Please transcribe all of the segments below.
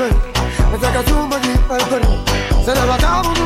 perebe Nataka chumba ni perebe Sana batamu nu perebe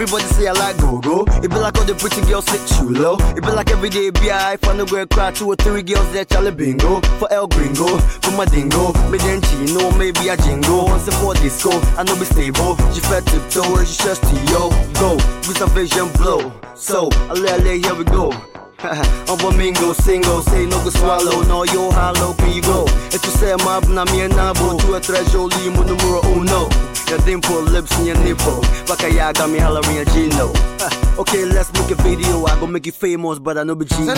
everybody say I like go-go. It be like all the pretty girls sit too low It be like every day be I I no go and cry Two or three girls there Charlie bingo For El Gringo For my dingo. Me then chino Maybe a jingo Once for disco I know be stable. She fat tiptoe She just to yo Go With a vision blow. So I lay here we go I'm a mingo, single, say no go swallow, no yo hollow, can you go? If you say my na me and nabo, to a treasure limo numero uno. Your dimple lips and your nipple, baka ya got me hollering a Gino. Okay, let's make a video, I go make you famous, but I know be Gino.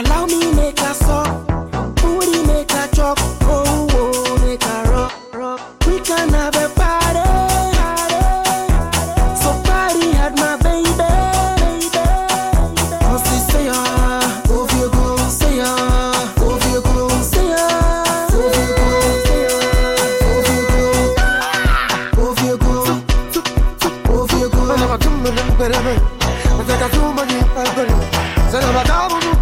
Allow me make a suck. Booty make a chop, oh, oh, make a rock, rock. We can have a party, so party at my baby, baby. Oh, si say ah,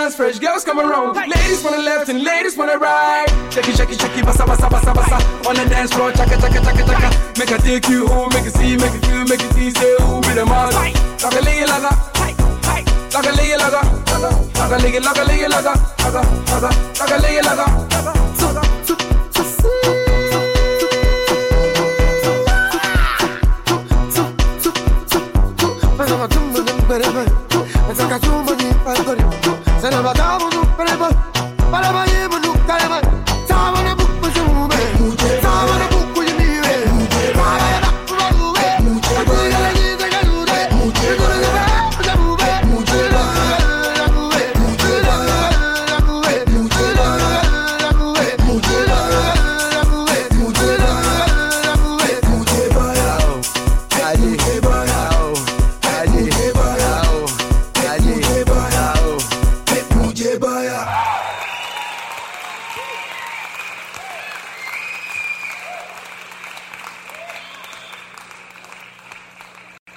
times fresh girls come around. Ladies wanna left and ladies wanna right. Shake it, shake it, shake it, bassa, bassa, bassa, bassa. On the dance floor, chaka, chaka, chaka, chaka. Make her take you home, make her see, make her feel, make her see, say, ooh, be the man. Like a lady, like a. Like a lady, like a. Like a lady, like a lady, like a. Like a, like a lady, like a. So, so. I got too many, I got it. C'est le bâtard, bonjour, pas les.